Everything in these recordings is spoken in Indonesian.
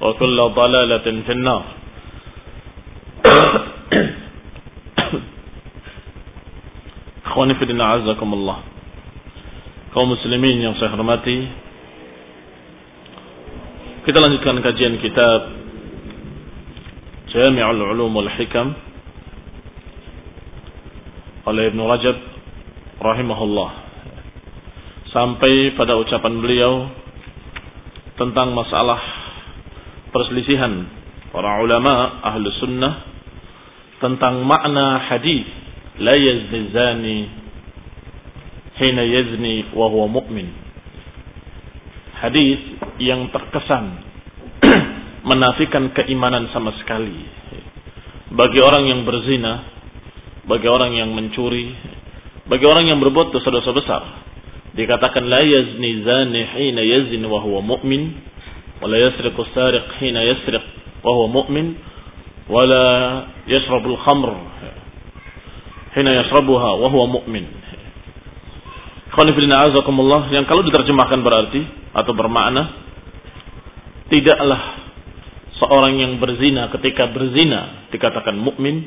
وكل ضلالة في النار Ikhwani fi din azakumullah. Kaum muslimin yang saya hormati, kita lanjutkan kajian kitab Jami'ul Ulum wal Hikam oleh Ibnu Rajab rahimahullah. Sampai pada ucapan beliau tentang masalah perselisihan para ulama ahlu sunnah tentang makna hadis la yazni zani hina yazni wa huwa mu'min. Hadis yang terkesan menafikan keimanan sama sekali. Bagi orang yang berzina bagi orang yang mencuri bagi orang yang berbuat dosa-dosa besar dikatakan la yazni zani hina yazni wa huwa mu'min sariq hina yasriq wa huwa mu'min wala yashrabu al-khamr hina yashrabuha wa huwa mu'min Khalifina azakumullah yang kalau diterjemahkan berarti atau bermakna tidaklah seorang yang berzina ketika berzina dikatakan mukmin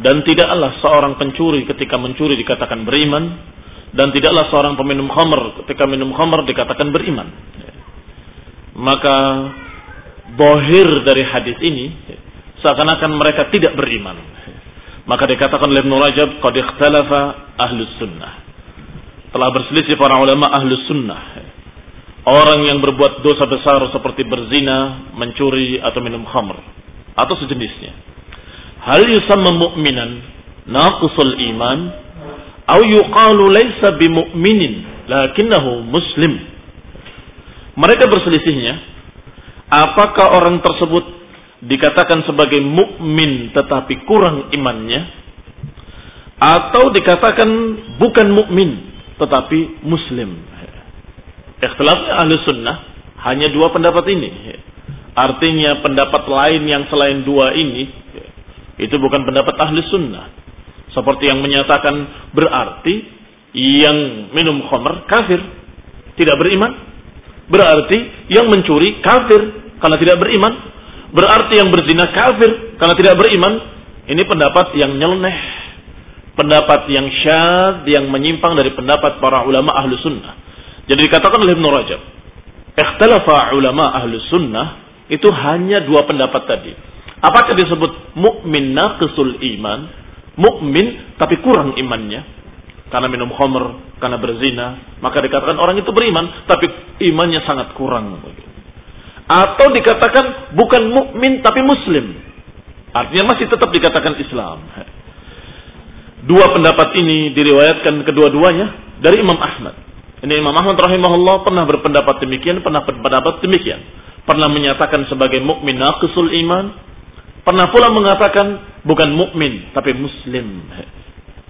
dan tidaklah seorang pencuri ketika mencuri dikatakan beriman dan tidaklah seorang peminum khamr ketika minum khamr dikatakan beriman maka bohir dari hadis ini seakan-akan mereka tidak beriman. Maka dikatakan oleh Ibn Rajab qad ikhtalafa ahlus sunnah. Telah berselisih para ulama ahlus sunnah. Orang yang berbuat dosa besar seperti berzina, mencuri atau minum khamr atau sejenisnya. Hal yusamma mu'minan naqisul iman atau yuqalu laysa bimu'minin lakinnahu muslim mereka berselisihnya apakah orang tersebut dikatakan sebagai mukmin tetapi kurang imannya atau dikatakan bukan mukmin tetapi muslim. Ikhtilaf ahli sunnah hanya dua pendapat ini. Artinya pendapat lain yang selain dua ini itu bukan pendapat ahli sunnah. Seperti yang menyatakan berarti yang minum khamr kafir, tidak beriman. Berarti yang mencuri kafir karena tidak beriman. Berarti yang berzina kafir karena tidak beriman. Ini pendapat yang nyeleneh pendapat yang syad yang menyimpang dari pendapat para ulama ahlu sunnah. Jadi dikatakan oleh Ibn Rajab, ikhtalafa ulama ahlu sunnah itu hanya dua pendapat tadi. Apakah disebut mukmin naqisul iman, mukmin tapi kurang imannya karena minum khamr, karena berzina, maka dikatakan orang itu beriman tapi imannya sangat kurang. Atau dikatakan bukan mukmin tapi muslim. Artinya masih tetap dikatakan Islam. Dua pendapat ini diriwayatkan kedua-duanya dari Imam Ahmad. Ini Imam Ahmad rahimahullah pernah berpendapat demikian, pernah berpendapat demikian. Pernah menyatakan sebagai mukmin naqisul iman, pernah pula mengatakan bukan mukmin tapi muslim.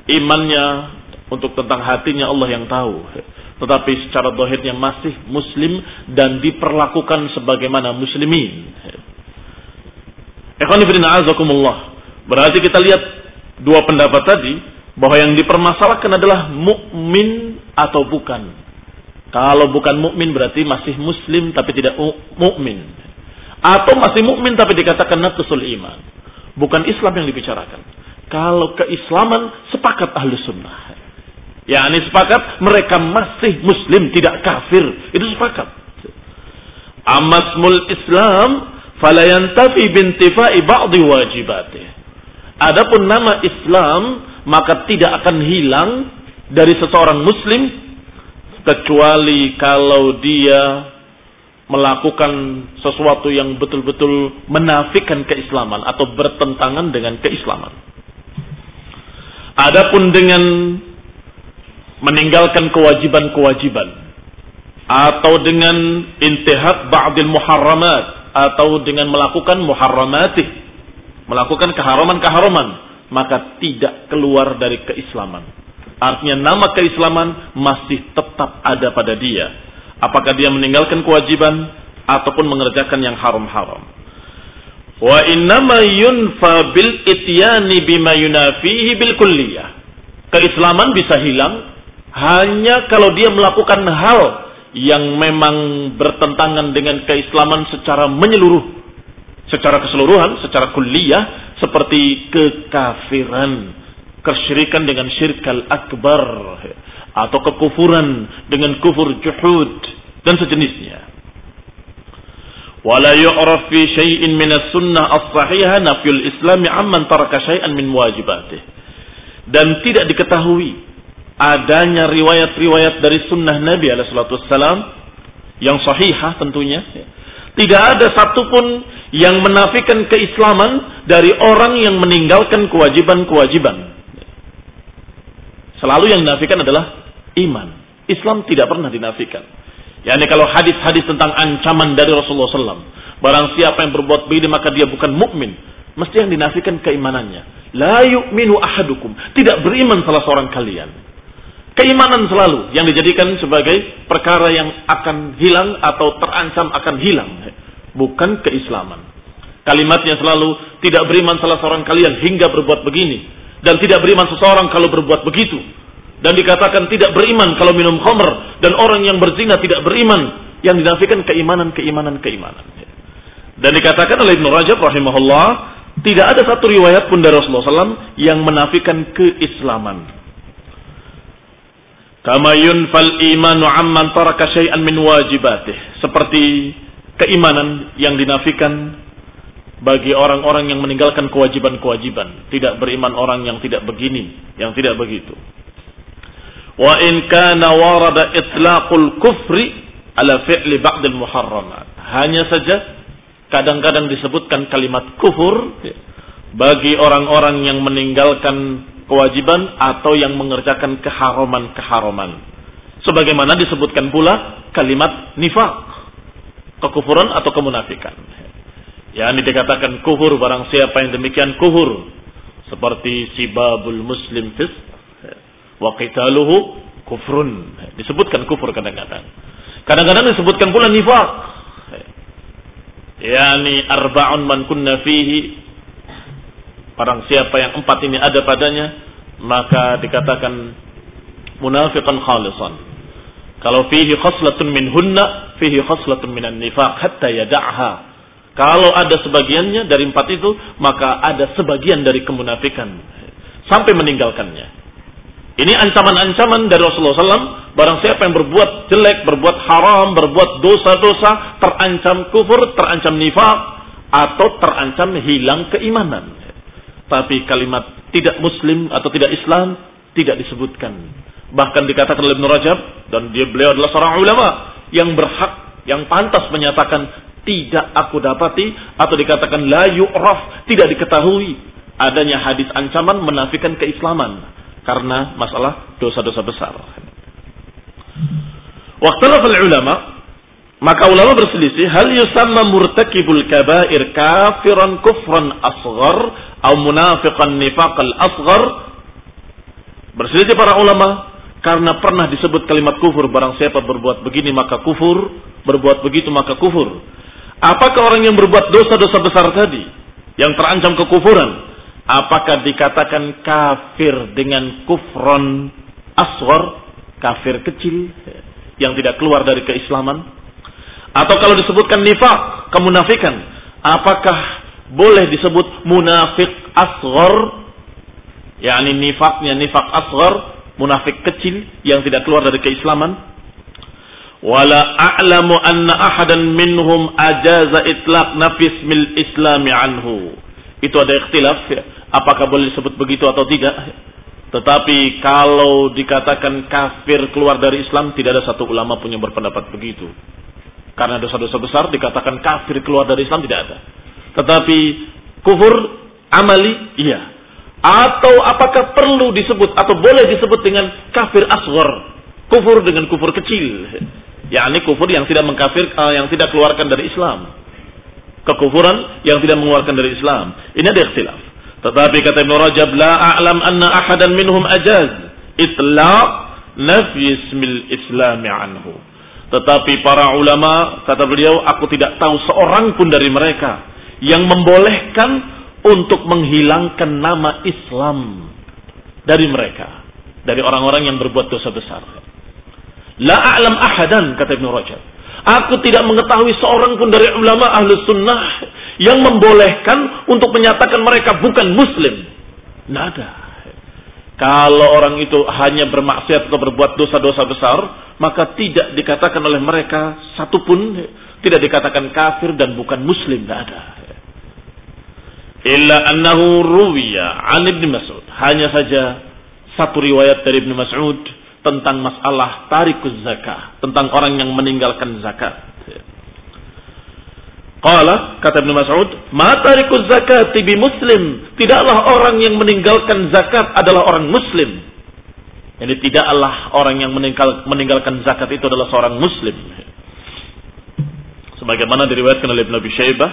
Imannya untuk tentang hatinya Allah yang tahu. Tetapi secara dohirnya masih muslim dan diperlakukan sebagaimana muslimin. Ikhwanifidina azakumullah. Berarti kita lihat dua pendapat tadi bahwa yang dipermasalahkan adalah mukmin atau bukan. Kalau bukan mukmin berarti masih muslim tapi tidak mukmin. Atau masih mukmin tapi dikatakan naqsul iman. Bukan Islam yang dibicarakan. Kalau keislaman sepakat ahlu sunnah. Ya, ini sepakat mereka masih muslim tidak kafir. Itu sepakat. Amasmul Islam falayantafi bintifai ba'di wajibatih. Adapun nama Islam maka tidak akan hilang dari seseorang muslim kecuali kalau dia melakukan sesuatu yang betul-betul menafikan keislaman atau bertentangan dengan keislaman. Adapun dengan meninggalkan kewajiban-kewajiban atau dengan intihad ba'dil muharramat atau dengan melakukan muharramatih, melakukan keharaman-keharaman, maka tidak keluar dari keislaman. Artinya nama keislaman masih tetap ada pada dia. Apakah dia meninggalkan kewajiban ataupun mengerjakan yang haram-haram. Wa innama yunfa bil ityani bima yunafihi bil kulliyah. Keislaman bisa hilang hanya kalau dia melakukan hal yang memang bertentangan dengan keislaman secara menyeluruh, secara keseluruhan, secara kuliah, seperti kekafiran, kesyirikan dengan syirkal akbar atau kekufuran dengan kufur juhud dan sejenisnya. Fi syai'in min as-sunnah as-sahihah nafyul islami amman taraka syai'an min wajibatih. Dan tidak diketahui adanya riwayat-riwayat dari sunnah Nabi alaihi yang sahihah tentunya. Tidak ada satupun yang menafikan keislaman dari orang yang meninggalkan kewajiban-kewajiban. Selalu yang dinafikan adalah iman. Islam tidak pernah dinafikan. Yani kalau hadis-hadis tentang ancaman dari Rasulullah SAW. Barang siapa yang berbuat begini maka dia bukan mukmin. Mesti yang dinafikan keimanannya. La yu'minu ahadukum. Tidak beriman salah seorang kalian. Keimanan selalu yang dijadikan sebagai perkara yang akan hilang atau terancam akan hilang. Bukan keislaman. Kalimatnya selalu tidak beriman salah seorang kalian hingga berbuat begini. Dan tidak beriman seseorang kalau berbuat begitu. Dan dikatakan tidak beriman kalau minum khamr. Dan orang yang berzina tidak beriman yang dinafikan keimanan keimanan keimanan. Dan dikatakan oleh Ibnu Rajab rahimahullah tidak ada satu riwayat pun dari Rasulullah SAW yang menafikan keislaman kama yunfal imanu amman taraka syai'an min wajibatih seperti keimanan yang dinafikan bagi orang-orang yang meninggalkan kewajiban-kewajiban. Tidak beriman orang yang tidak begini, yang tidak begitu. Wa in kana warada itlaqul kufri ala fi'li ba'dil muharramat. Hanya saja kadang-kadang disebutkan kalimat kufur bagi orang-orang yang meninggalkan kewajiban atau yang mengerjakan keharaman-keharaman. Sebagaimana disebutkan pula kalimat nifak, kekufuran atau kemunafikan. Ya, ini dikatakan kufur barang siapa yang demikian kufur. Seperti sibabul muslim fis wa qitaluhu kufrun. Disebutkan kufur kadang-kadang. Kadang-kadang disebutkan pula nifak. Yani arba'un man kunna fihi barang siapa yang empat ini ada padanya maka dikatakan munafiqan khalisan. Kalau fihi khaslatun min hunna fihi khaslatun minan nifaq hatta yada'ha kalau ada sebagiannya dari empat itu, maka ada sebagian dari kemunafikan. Sampai meninggalkannya. Ini ancaman-ancaman dari Rasulullah SAW. Barang siapa yang berbuat jelek, berbuat haram, berbuat dosa-dosa, terancam kufur, terancam nifak, atau terancam hilang keimanan. Tapi kalimat tidak muslim atau tidak Islam tidak disebutkan. Bahkan dikatakan oleh Ibn Rajab, dan dia beliau adalah seorang ulama yang berhak, yang pantas menyatakan tidak aku dapati atau dikatakan la yu'raf tidak diketahui adanya hadis ancaman menafikan keislaman karena masalah dosa-dosa besar. Waktu ulama maka ulama berselisih hal yusamma murtakibul kabair kafiran kufran asghar atau munafiqan nifaqal asghar berselisih para ulama karena pernah disebut kalimat kufur barang siapa berbuat begini maka kufur berbuat begitu maka kufur apakah orang yang berbuat dosa-dosa besar tadi yang terancam kekufuran apakah dikatakan kafir dengan kufron asghar kafir kecil yang tidak keluar dari keislaman? Atau kalau disebutkan nifak, kemunafikan, apakah boleh disebut munafik asghar? yakni nifaknya nifak asghar, munafik kecil yang tidak keluar dari keislaman? Wala a'lamu anna ahadan minhum ajaza itlaq nafis mil islami anhu. Itu ada ikhtilaf ya. Apakah boleh disebut begitu atau tidak? Tetapi kalau dikatakan kafir keluar dari Islam, tidak ada satu ulama pun yang berpendapat begitu. Karena dosa-dosa besar dikatakan kafir keluar dari Islam tidak ada. Tetapi kufur amali, iya. Atau apakah perlu disebut atau boleh disebut dengan kafir asghar? Kufur dengan kufur kecil. yakni kufur yang tidak mengkafir, uh, yang tidak keluarkan dari Islam. Kekufuran yang tidak mengeluarkan dari Islam. Ini ada ikhtilaf. Tetapi kata Ibn Rajab, la a'lam anna ahadan minhum ajaz itlaq nafyi ismil islami anhu. Tetapi para ulama, kata beliau, aku tidak tahu seorang pun dari mereka yang membolehkan untuk menghilangkan nama Islam dari mereka. Dari orang-orang yang berbuat dosa besar. La a'lam ahadan, kata Ibn Rajab. Aku tidak mengetahui seorang pun dari ulama ahlu sunnah yang membolehkan untuk menyatakan mereka bukan muslim. Tidak ada. Kalau orang itu hanya bermaksiat atau berbuat dosa-dosa besar, maka tidak dikatakan oleh mereka satupun tidak dikatakan kafir dan bukan muslim, tidak ada. Illa annahu ruwiya an Ibn Mas'ud. Hanya saja satu riwayat dari Ibn Mas'ud tentang masalah tarikus zakah, tentang orang yang meninggalkan zakat. Qala kata Ibnu Mas'ud, "Ma tariku zakati bi muslim." Tidaklah orang yang meninggalkan zakat adalah orang muslim. Jadi tidaklah orang yang meninggal, meninggalkan zakat itu adalah seorang muslim. Sebagaimana diriwayatkan oleh Ibnu Abi Syaibah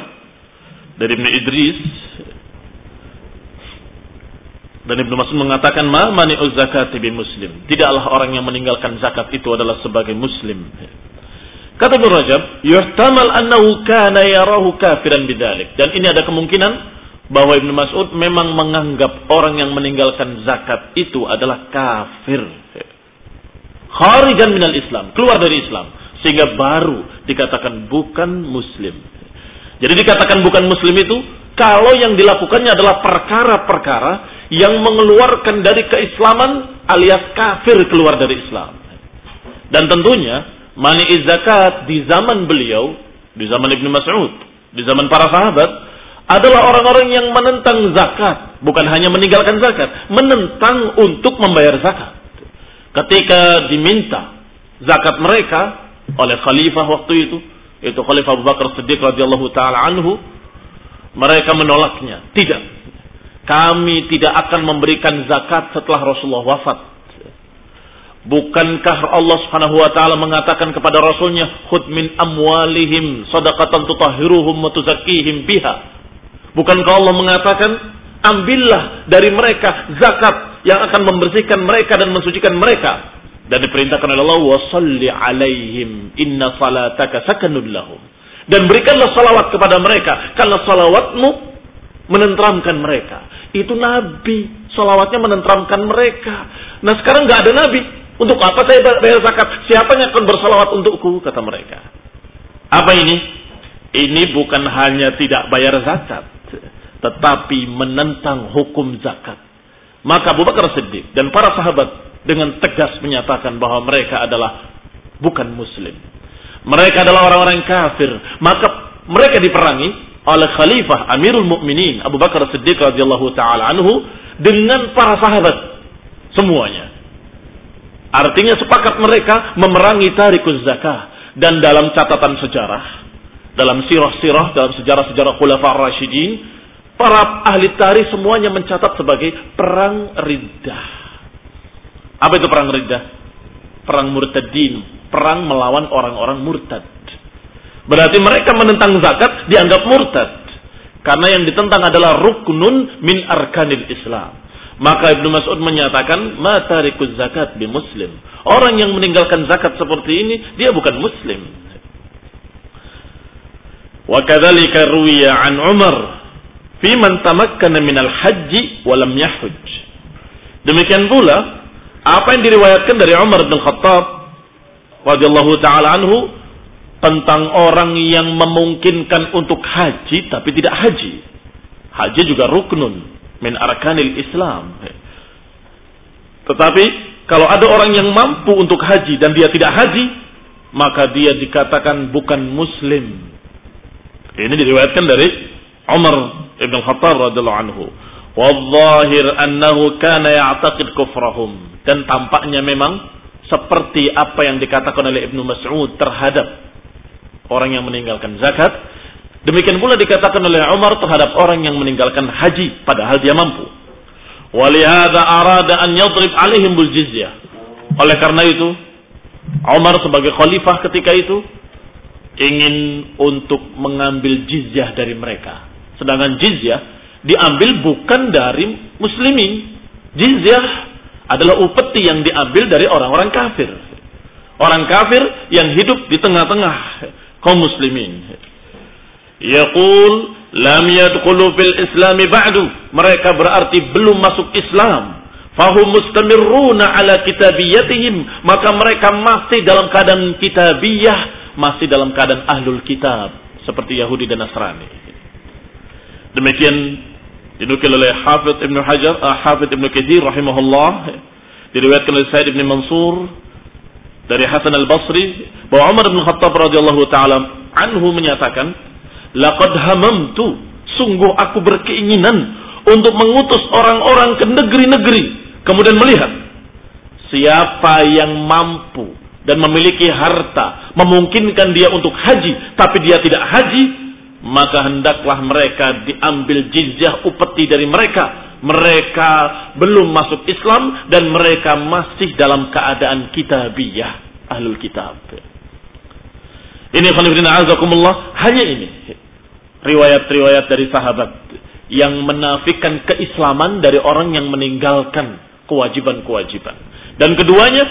dari Ibnu Idris dan Ibnu Mas'ud mengatakan, "Ma mani'uz zakati bi muslim." Tidaklah orang yang meninggalkan zakat itu adalah sebagai muslim. Kata Ibnu Rajab, yuhtamal annahu kana yarahu kafiran bidzalik. Dan ini ada kemungkinan bahwa Ibnu Mas'ud memang menganggap orang yang meninggalkan zakat itu adalah kafir. Kharijan minal Islam, keluar dari Islam. Sehingga baru dikatakan bukan muslim. Jadi dikatakan bukan muslim itu kalau yang dilakukannya adalah perkara-perkara yang mengeluarkan dari keislaman alias kafir keluar dari Islam. Dan tentunya mani zakat di zaman beliau, di zaman Ibnu Mas'ud, di zaman para sahabat adalah orang-orang yang menentang zakat, bukan hanya meninggalkan zakat, menentang untuk membayar zakat. Ketika diminta zakat mereka oleh khalifah waktu itu, itu Khalifah Abu Bakar Siddiq radhiyallahu taala anhu, mereka menolaknya. Tidak. Kami tidak akan memberikan zakat setelah Rasulullah wafat. Bukankah Allah Subhanahu wa taala mengatakan kepada rasulnya, "Khudh min amwalihim shadaqatan tutahhiruhum wa tuzakkihim biha." Bukankah Allah mengatakan, "Ambillah dari mereka zakat yang akan membersihkan mereka dan mensucikan mereka." Dan diperintahkan oleh Allah, "Wa shalli 'alaihim inna salataka sakanun lahum." Dan berikanlah salawat kepada mereka karena salawatmu menenteramkan mereka. Itu Nabi, salawatnya menenteramkan mereka. Nah sekarang nggak ada Nabi, untuk apa saya bayar zakat? Siapa yang akan bersalawat untukku? Kata mereka. Apa ini? Ini bukan hanya tidak bayar zakat. Tetapi menentang hukum zakat. Maka Abu Bakar Siddiq dan para sahabat dengan tegas menyatakan bahwa mereka adalah bukan muslim. Mereka adalah orang-orang kafir. Maka mereka diperangi oleh Khalifah Amirul Mukminin Abu Bakar Siddiq radhiyallahu taala anhu dengan para sahabat semuanya. Artinya sepakat mereka memerangi tarikus zakah. Dan dalam catatan sejarah, dalam sirah-sirah, dalam sejarah-sejarah khulafa Rashidin, para ahli tarikh semuanya mencatat sebagai perang riddah. Apa itu perang riddah? Perang murtadin, perang melawan orang-orang murtad. Berarti mereka menentang zakat dianggap murtad. Karena yang ditentang adalah ruknun min arkanil Islam. Maka Ibnu Mas'ud menyatakan, "Matarikuz zakat bi muslim." Orang yang meninggalkan zakat seperti ini, dia bukan muslim. Wa kadzalika ruwiya an Umar fi man tamakkana min al-hajj wa lam yahujj. Demikian pula apa yang diriwayatkan dari Umar bin Khattab radhiyallahu taala anhu tentang orang yang memungkinkan untuk haji tapi tidak haji. Haji juga ruknun min arkanil Islam. Tetapi kalau ada orang yang mampu untuk haji dan dia tidak haji, maka dia dikatakan bukan muslim. Ini diriwayatkan dari Umar ibn Khattab radhiyallahu anhu. Wadzahir annahu kana ya'taqid kufrahum. Dan tampaknya memang seperti apa yang dikatakan oleh Ibnu Mas'ud terhadap orang yang meninggalkan zakat. Demikian pula dikatakan oleh Umar terhadap orang yang meninggalkan haji padahal dia mampu. Walihada arada an yadrib alaihim jizyah. Oleh karena itu, Umar sebagai khalifah ketika itu ingin untuk mengambil jizyah dari mereka. Sedangkan jizyah diambil bukan dari muslimin. Jizyah adalah upeti yang diambil dari orang-orang kafir. Orang kafir yang hidup di tengah-tengah kaum muslimin. Yaqul lam yadkhulu fil Islam ba'du. Mereka berarti belum masuk Islam. Fahum mustamirruna ala kitabiyatihim. Maka mereka masih dalam keadaan kitabiyah. Masih dalam keadaan ahlul kitab. Seperti Yahudi dan Nasrani. Demikian dinukil oleh Hafidh Ibn Hajar, uh, Hafidh Ibn Kathir rahimahullah. Diriwayatkan oleh Said Ibn Mansur dari Hasan al-Basri bahwa Umar bin Khattab radhiyallahu taala anhu menyatakan, "Laqad hamamtu, sungguh aku berkeinginan untuk mengutus orang-orang ke negeri-negeri, kemudian melihat siapa yang mampu dan memiliki harta memungkinkan dia untuk haji, tapi dia tidak haji, maka hendaklah mereka diambil jizyah upeti dari mereka. Mereka belum masuk Islam dan mereka masih dalam keadaan kitabiyah, ahlul kitab. Ini hanya ini. Riwayat-riwayat dari sahabat yang menafikan keislaman dari orang yang meninggalkan kewajiban-kewajiban. Dan keduanya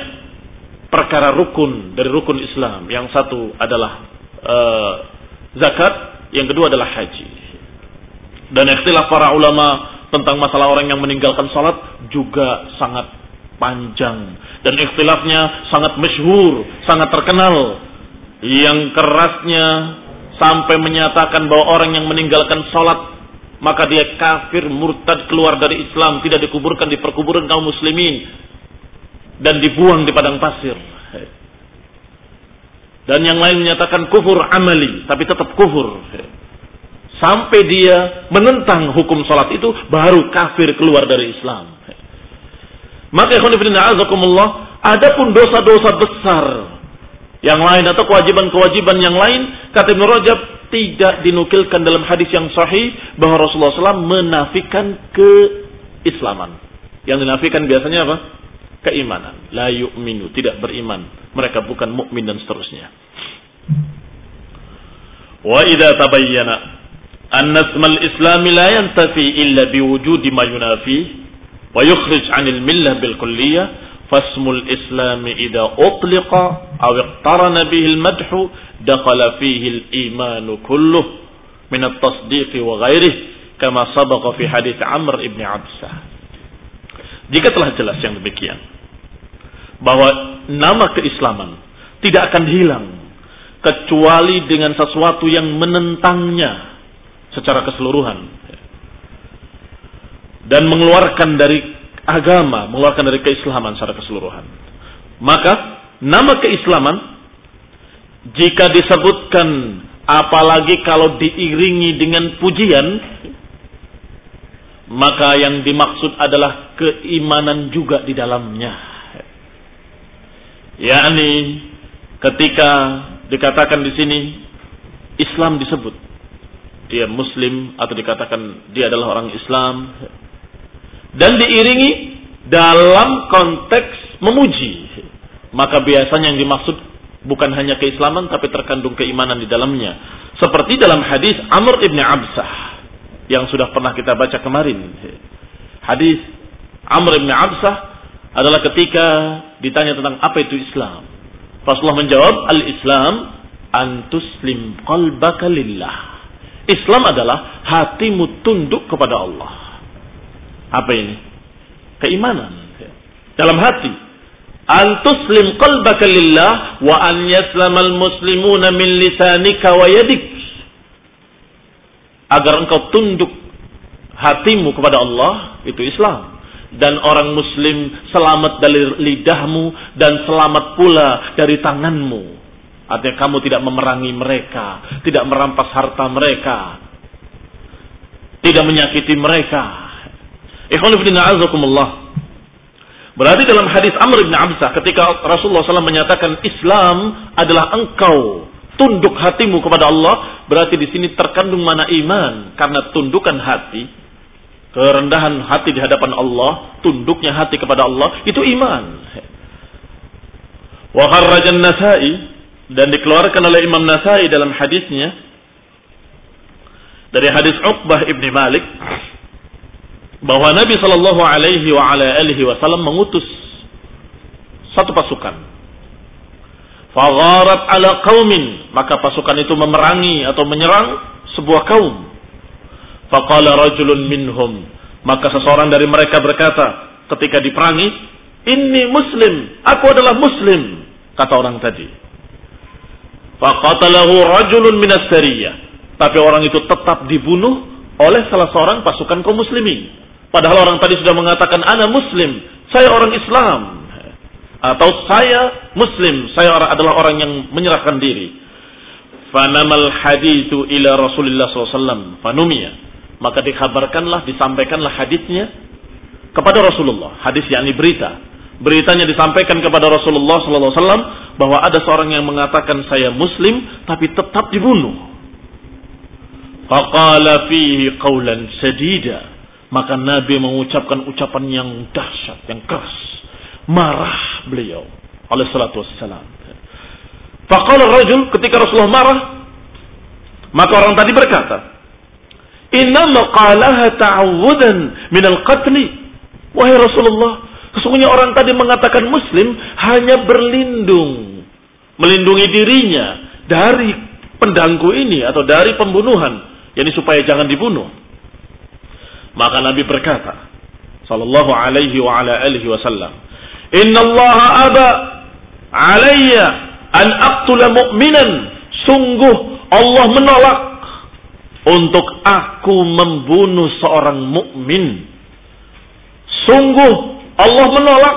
perkara rukun dari rukun Islam. Yang satu adalah uh, zakat, yang kedua adalah haji. Dan ikhtilaf para ulama tentang masalah orang yang meninggalkan salat juga sangat panjang dan ikhtilafnya sangat masyhur, sangat terkenal. Yang kerasnya sampai menyatakan bahwa orang yang meninggalkan salat maka dia kafir murtad keluar dari Islam tidak dikuburkan di perkuburan kaum muslimin dan dibuang di padang pasir dan yang lain menyatakan kufur amali, tapi tetap kufur. Sampai dia menentang hukum sholat itu, baru kafir keluar dari Islam. Maka ikhwanifidina azakumullah, ada pun dosa-dosa besar yang lain atau kewajiban-kewajiban yang lain, kata Ibn Rajab, tidak dinukilkan dalam hadis yang sahih bahwa Rasulullah SAW menafikan keislaman. Yang dinafikan biasanya apa? keimanan. La yu'minu, tidak beriman. Mereka bukan mukmin dan seterusnya. Wa idza tabayyana anna ismal islam la yantafi illa biwujudi ma yunafi wa yukhrij 'anil millah bil kulliyah fasmul islam idza utliqa aw iqtarana bihi al madh dakhala fihi al iman kulluh min at-tasdiq wa ghairihi kama sabaqa fi hadits Amr ibn Absah. Jika telah jelas yang demikian, bahwa nama keislaman tidak akan hilang kecuali dengan sesuatu yang menentangnya secara keseluruhan dan mengeluarkan dari agama, mengeluarkan dari keislaman secara keseluruhan. Maka nama keislaman jika disebutkan apalagi kalau diiringi dengan pujian maka yang dimaksud adalah keimanan juga di dalamnya yakni ketika dikatakan di sini Islam disebut dia muslim atau dikatakan dia adalah orang Islam dan diiringi dalam konteks memuji, maka biasanya yang dimaksud bukan hanya keislaman tapi terkandung keimanan di dalamnya. Seperti dalam hadis Amr ibn Absah yang sudah pernah kita baca kemarin. Hadis Amr ibn Absah adalah ketika ditanya tentang apa itu Islam. Rasulullah menjawab, "Al-Islam antuslim qalbaka lillah." Islam adalah hatimu tunduk kepada Allah. Apa ini? Keimanan. Dalam hati. Antuslim qalbaka lillah wa an yaslamal muslimuna min lisanika wa yadik. Agar engkau tunduk hatimu kepada Allah, itu Islam. Dan orang muslim selamat dari lidahmu dan selamat pula dari tanganmu. Artinya kamu tidak memerangi mereka, tidak merampas harta mereka, tidak menyakiti mereka. Berarti dalam hadis Amr bin Absah ketika Rasulullah SAW menyatakan Islam adalah engkau tunduk hatimu kepada Allah, berarti di sini terkandung mana iman karena tundukan hati, kerendahan hati di hadapan Allah, tunduknya hati kepada Allah itu iman. Wa kharrajan Nasai dan dikeluarkan oleh Imam Nasai dalam hadisnya dari hadis Uqbah ibni Malik bahwa Nabi Shallallahu Alaihi Wasallam mengutus satu pasukan. Fagharat ala qaumin maka pasukan itu memerangi atau menyerang sebuah kaum. Faqala rajulun minhum maka seseorang dari mereka berkata ketika diperangi, "Ini muslim, aku adalah muslim," kata orang tadi. Faqatalahu rajulun minas. Tapi orang itu tetap dibunuh oleh salah seorang pasukan kaum muslimin. Padahal orang tadi sudah mengatakan ana muslim, saya orang Islam. Atau saya muslim, saya adalah orang yang menyerahkan diri. Fanamal hadithu ila Rasulullah SAW. Fanumia. Maka dikabarkanlah, disampaikanlah hadisnya kepada Rasulullah. Hadis yakni berita beritanya disampaikan kepada Rasulullah SAW bahwa ada seorang yang mengatakan saya Muslim tapi tetap dibunuh. Faqala fihi qawlan. Maka Nabi mengucapkan ucapan yang dahsyat, yang keras. Marah beliau. Oleh salatu wassalam. Faqala rajul ketika Rasulullah marah. Maka orang tadi berkata. Inna maqalaha ta'awudan minal qatli. Wahai Rasulullah. Sesungguhnya orang tadi mengatakan muslim hanya berlindung. Melindungi dirinya dari pendangku ini atau dari pembunuhan. Yani supaya jangan dibunuh. Maka Nabi berkata. Sallallahu alaihi wa ala alihi wasallam. Inna Allah aba alaiya an aqtula mu'minan. Sungguh Allah menolak untuk aku membunuh seorang mukmin. Sungguh Allah menolak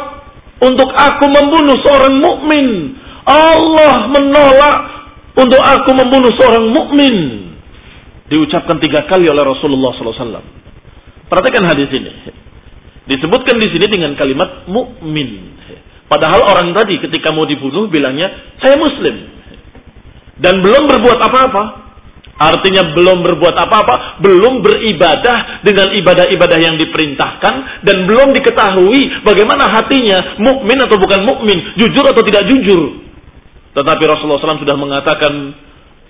untuk aku membunuh seorang mukmin. Allah menolak untuk aku membunuh seorang mukmin. Diucapkan tiga kali oleh Rasulullah SAW. Perhatikan hadis ini. Disebutkan di sini dengan kalimat mukmin. Padahal orang tadi ketika mau dibunuh bilangnya saya muslim dan belum berbuat apa-apa. Artinya belum berbuat apa-apa, belum beribadah dengan ibadah-ibadah yang diperintahkan dan belum diketahui bagaimana hatinya mukmin atau bukan mukmin, jujur atau tidak jujur. Tetapi Rasulullah SAW sudah mengatakan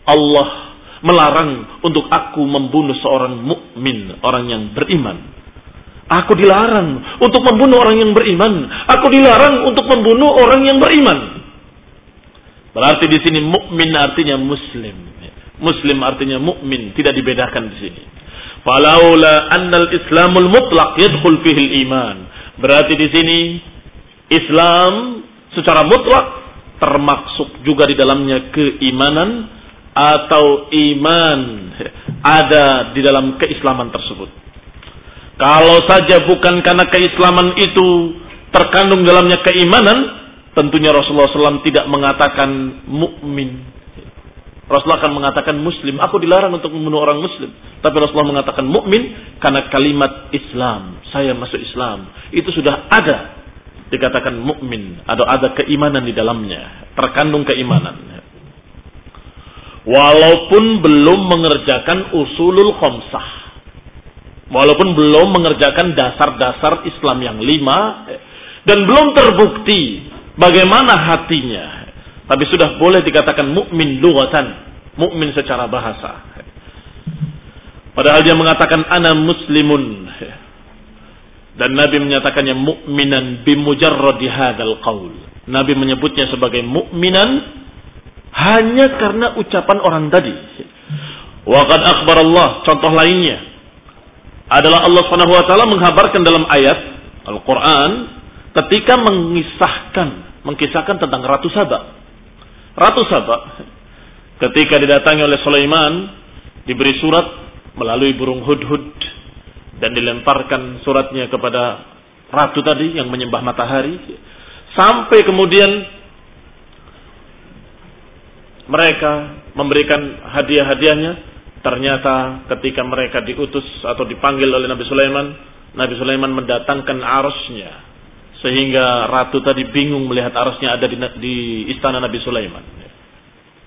Allah melarang untuk aku membunuh seorang mukmin, orang yang beriman. Aku dilarang untuk membunuh orang yang beriman. Aku dilarang untuk membunuh orang yang beriman. Berarti di sini mukmin artinya muslim. Muslim artinya mukmin, tidak dibedakan di sini. Falaula annal Islamul mutlaq yadkhul fihi iman. Berarti di sini Islam secara mutlak termasuk juga di dalamnya keimanan atau iman ada di dalam keislaman tersebut. Kalau saja bukan karena keislaman itu terkandung dalamnya keimanan, tentunya Rasulullah SAW tidak mengatakan mukmin Rasulullah akan mengatakan muslim. Aku dilarang untuk membunuh orang muslim. Tapi Rasulullah mengatakan mukmin karena kalimat Islam. Saya masuk Islam. Itu sudah ada. Dikatakan mukmin atau ada keimanan di dalamnya. Terkandung keimanan. Walaupun belum mengerjakan usulul khomsah. Walaupun belum mengerjakan dasar-dasar Islam yang lima. dan belum terbukti bagaimana hatinya. Tapi sudah boleh dikatakan mukmin lughatan, mukmin secara bahasa. Padahal dia mengatakan ana muslimun. Dan Nabi menyatakannya mukminan bimujarradi hadzal qaul. Nabi menyebutnya sebagai mukminan hanya karena ucapan orang tadi. Wa qad akhbar Allah, contoh lainnya adalah Allah Subhanahu wa taala menghabarkan dalam ayat Al-Qur'an ketika mengisahkan mengkisahkan tentang Ratu Saba. Ratu Saba ketika didatangi oleh Sulaiman diberi surat melalui burung hudhud dan dilemparkan suratnya kepada ratu tadi yang menyembah matahari sampai kemudian mereka memberikan hadiah-hadiahnya ternyata ketika mereka diutus atau dipanggil oleh Nabi Sulaiman Nabi Sulaiman mendatangkan arusnya sehingga ratu tadi bingung melihat arusnya ada di, di istana Nabi Sulaiman.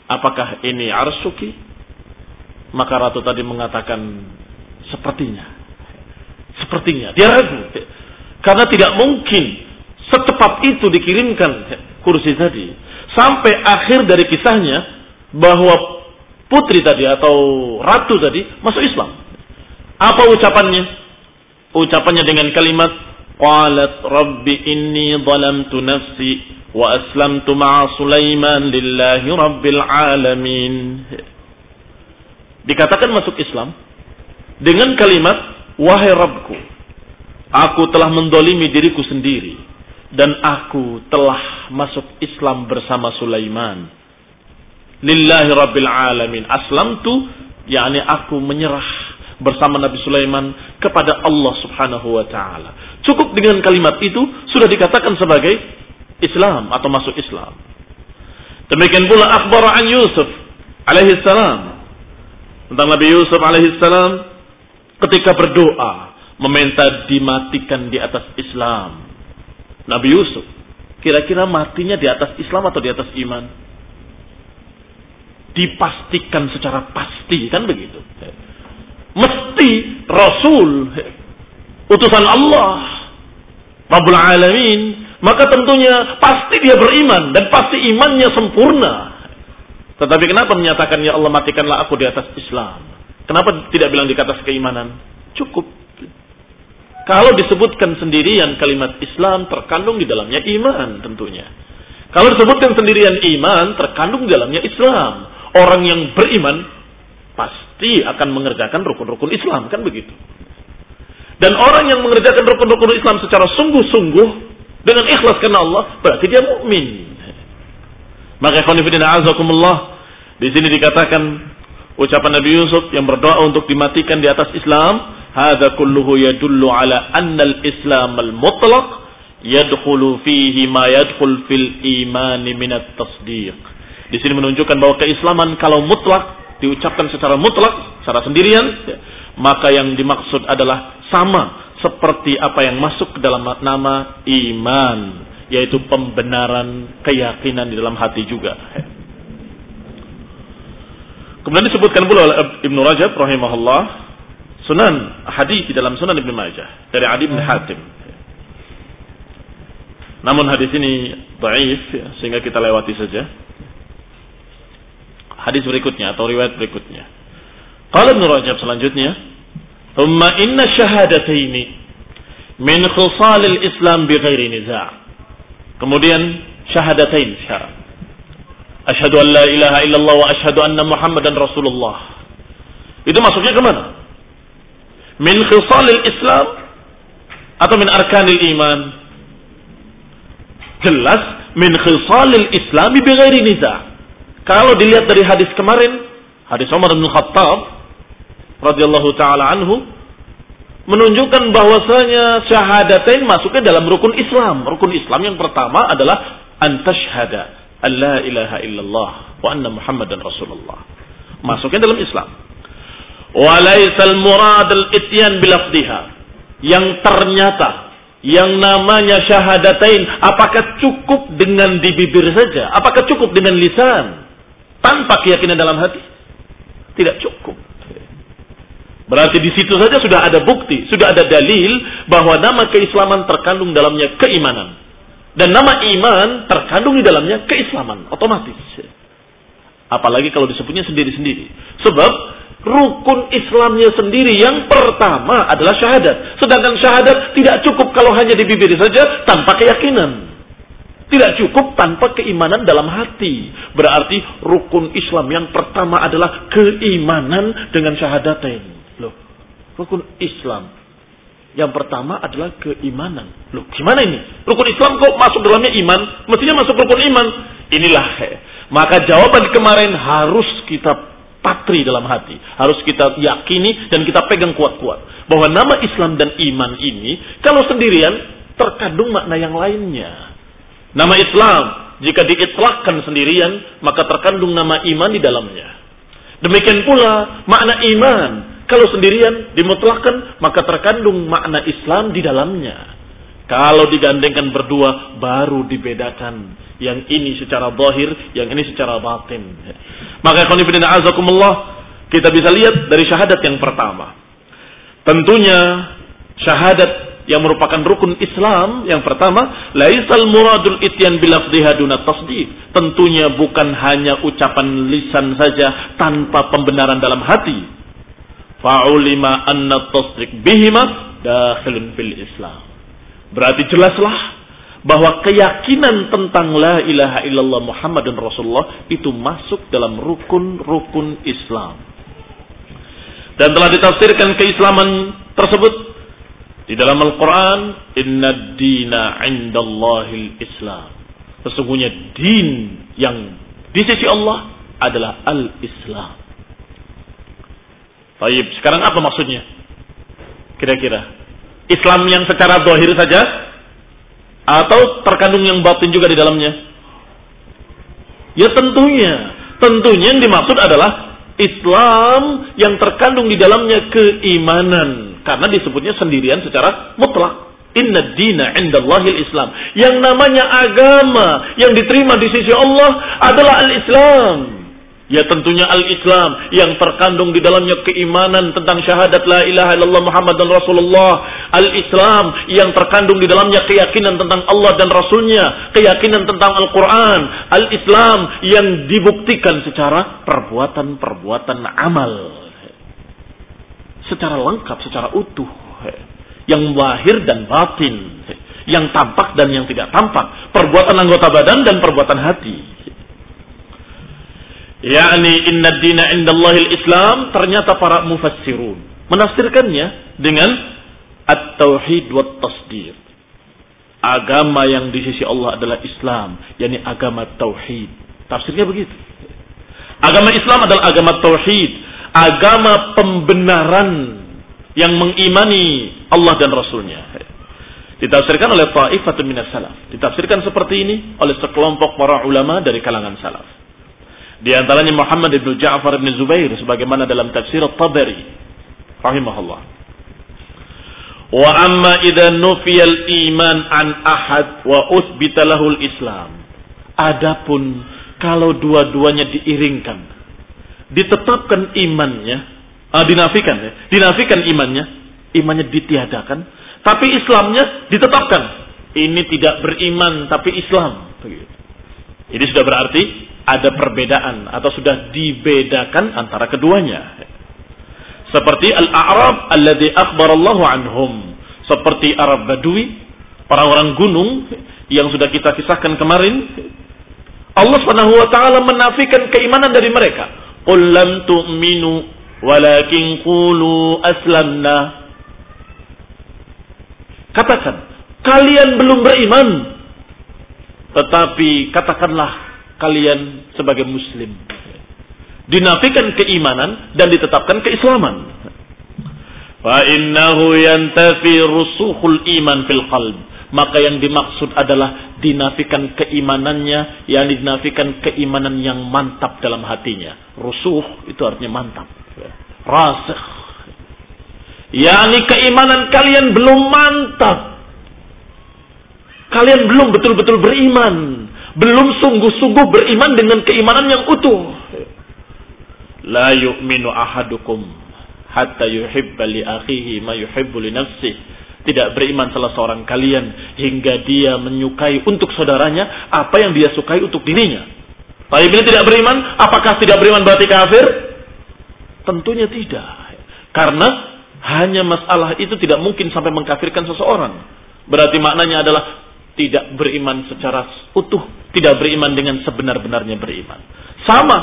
Apakah ini arsuki? Maka ratu tadi mengatakan sepertinya. Sepertinya. Dia ragu. Karena tidak mungkin secepat itu dikirimkan kursi tadi. Sampai akhir dari kisahnya bahwa putri tadi atau ratu tadi masuk Islam. Apa ucapannya? Ucapannya dengan kalimat qalat rabbi inni zalamtu nafsi wa aslamtu ma'a Sulaiman lillahi rabbil alamin. Dikatakan masuk Islam dengan kalimat wahai Rabbku aku telah mendolimi diriku sendiri dan aku telah masuk Islam bersama Sulaiman lillahi rabbil alamin aslamtu yakni aku menyerah bersama Nabi Sulaiman kepada Allah Subhanahu wa taala. Cukup dengan kalimat itu sudah dikatakan sebagai Islam atau masuk Islam. Demikian pula akhbar an Yusuf alaihi salam tentang Nabi Yusuf alaihi salam ketika berdoa meminta dimatikan di atas Islam. Nabi Yusuf kira-kira matinya di atas Islam atau di atas iman? Dipastikan secara pasti kan begitu. Mesti Rasul utusan Allah Rabbul Alamin maka tentunya pasti dia beriman dan pasti imannya sempurna. Tetapi kenapa menyatakan ya Allah matikanlah aku di atas Islam? Kenapa tidak bilang di atas keimanan? Cukup. Kalau disebutkan sendirian kalimat Islam terkandung di dalamnya iman tentunya. Kalau disebutkan sendirian iman terkandung di dalamnya Islam. Orang yang beriman pasti akan mengerjakan rukun-rukun Islam kan begitu. Dan orang yang mengerjakan rukun-rukun Islam secara sungguh-sungguh dengan ikhlas karena Allah, berarti dia mukmin. Maka khonifidina azakumullah di sini dikatakan ucapan Nabi Yusuf yang berdoa untuk dimatikan di atas Islam, hadza kulluhu yadullu ala anna al-islam al-mutlaq yadkhulu fihi ma yadkhul fil iman min at-tasdiq. Di sini menunjukkan bahwa keislaman kalau mutlak diucapkan secara mutlak, secara sendirian, maka yang dimaksud adalah sama seperti apa yang masuk ke dalam nama iman, yaitu pembenaran keyakinan di dalam hati juga. Kemudian disebutkan pula oleh Ibnu Rajab rahimahullah Sunan hadis di dalam Sunan Ibnu Majah dari Adi bin Hatim. Namun hadis ini dhaif ya, sehingga kita lewati saja. Hadis berikutnya atau riwayat berikutnya. Kalau Ibnu Rajab selanjutnya, "Tsumma inna syahadataini min khisalil Islam bighairi niza'." Kemudian syahadatain ini Asyhadu an la ilaha illallah wa asyhadu anna Muhammadan Rasulullah. Itu maksudnya ke mana? Min khisalil islam atau min arkanil iman jelas min khisalil islami bighairi niza kalau dilihat dari hadis kemarin hadis Umar bin Khattab radhiyallahu taala anhu menunjukkan bahwasanya syahadatain masuknya dalam rukun Islam. Rukun Islam yang pertama adalah antashhada alla ilaha illallah wa anna muhammadan rasulullah. Masuknya dalam Islam. Walaisal murad al-ityan bilafdiha. Yang ternyata yang namanya syahadatain apakah cukup dengan di bibir saja? Apakah cukup dengan lisan? Tanpa keyakinan dalam hati? Tidak cukup. Berarti di situ saja sudah ada bukti, sudah ada dalil bahwa nama keislaman terkandung dalamnya keimanan. Dan nama iman terkandung di dalamnya keislaman, otomatis. Apalagi kalau disebutnya sendiri-sendiri. Sebab rukun Islamnya sendiri yang pertama adalah syahadat. Sedangkan syahadat tidak cukup kalau hanya di bibir saja tanpa keyakinan. Tidak cukup tanpa keimanan dalam hati. Berarti rukun Islam yang pertama adalah keimanan dengan syahadatain. Loh, rukun Islam yang pertama adalah keimanan. Loh, gimana ini? Rukun Islam kok masuk dalamnya iman? Mestinya masuk rukun iman. Inilah. Maka jawaban kemarin harus kita patri dalam hati. Harus kita yakini dan kita pegang kuat-kuat. Bahwa nama Islam dan iman ini, kalau sendirian, terkandung makna yang lainnya. Nama Islam jika diitlakkan sendirian maka terkandung nama iman di dalamnya. Demikian pula makna iman kalau sendirian dimutlakkan maka terkandung makna Islam di dalamnya. Kalau digandengkan berdua baru dibedakan yang ini secara zahir, yang ini secara batin. Maka khonifidina azakumullah kita bisa lihat dari syahadat yang pertama. Tentunya syahadat yang merupakan rukun Islam yang pertama laisal muradul ityan bilafdhiha duna tasdiq tentunya bukan hanya ucapan lisan saja tanpa pembenaran dalam hati fa'ulima anna tasdiq bihima dakhilun fil Islam berarti jelaslah bahwa keyakinan tentang la ilaha illallah Muhammadun Rasulullah itu masuk dalam rukun-rukun Islam dan telah ditafsirkan keislaman tersebut di dalam Al-Quran, Inna dina indallahil Islam. Sesungguhnya din yang di sisi Allah adalah Al-Islam. Baik, sekarang apa maksudnya? Kira-kira. Islam yang secara dohir saja? Atau terkandung yang batin juga di dalamnya? Ya tentunya. Tentunya yang dimaksud adalah Islam yang terkandung di dalamnya keimanan karena disebutnya sendirian secara mutlak. Inna dina indallahil Islam. Yang namanya agama yang diterima di sisi Allah adalah al-Islam. Ya tentunya al-Islam yang terkandung di dalamnya keimanan tentang syahadat la ilaha illallah Muhammad dan Rasulullah. Al-Islam yang terkandung di dalamnya keyakinan tentang Allah dan Rasulnya. Keyakinan tentang Al-Quran. Al-Islam yang dibuktikan secara perbuatan-perbuatan amal secara lengkap, secara utuh. Yang lahir dan batin. Yang tampak dan yang tidak tampak. Perbuatan anggota badan dan perbuatan hati. Yakni inna dina indallahil islam ternyata para mufassirun menafsirkannya dengan at-tauhid wa tasdir agama yang di sisi Allah adalah Islam yakni agama tauhid tafsirnya begitu agama Islam adalah agama tauhid agama pembenaran yang mengimani Allah dan Rasulnya. Ditafsirkan oleh Ta'ifatun minas salaf. Ditafsirkan seperti ini oleh sekelompok para ulama dari kalangan salaf. Di antaranya Muhammad ibn Ja'far ibn Zubair sebagaimana dalam tafsir At-Tabari rahimahullah. Wa amma idza nufiyal iman an ahad wa uthbita lahul Islam. Adapun kalau dua-duanya diiringkan ditetapkan imannya, uh, dinafikan ya, dinafikan imannya, imannya ditiadakan, tapi Islamnya ditetapkan. Ini tidak beriman tapi Islam. Ini sudah berarti ada perbedaan atau sudah dibedakan antara keduanya. Seperti al-A'rab alladhi akhbarallahu anhum. Seperti Arab Badui, orang-orang gunung yang sudah kita kisahkan kemarin. Allah Subhanahu wa taala menafikan keimanan dari mereka. Qul lam tu'minu walakin qulu aslamna. Katakan, kalian belum beriman. Tetapi katakanlah kalian sebagai muslim. Dinafikan keimanan dan ditetapkan keislaman. Fa innahu yantafi rusuhul iman fil qalb maka yang dimaksud adalah dinafikan keimanannya, yang dinafikan keimanan yang mantap dalam hatinya. Rusuh itu artinya mantap. Rasikh. Yani keimanan kalian belum mantap. Kalian belum betul-betul beriman. Belum sungguh-sungguh beriman dengan keimanan yang utuh. La yu'minu ahadukum hatta yuhibba li akhihi ma yuhibbu li nafsihi. Tidak beriman salah seorang kalian hingga dia menyukai untuk saudaranya apa yang dia sukai untuk dirinya. Tapi bila tidak beriman, apakah tidak beriman berarti kafir? Tentunya tidak. Karena hanya masalah itu tidak mungkin sampai mengkafirkan seseorang. Berarti maknanya adalah tidak beriman secara utuh, tidak beriman dengan sebenar-benarnya beriman. Sama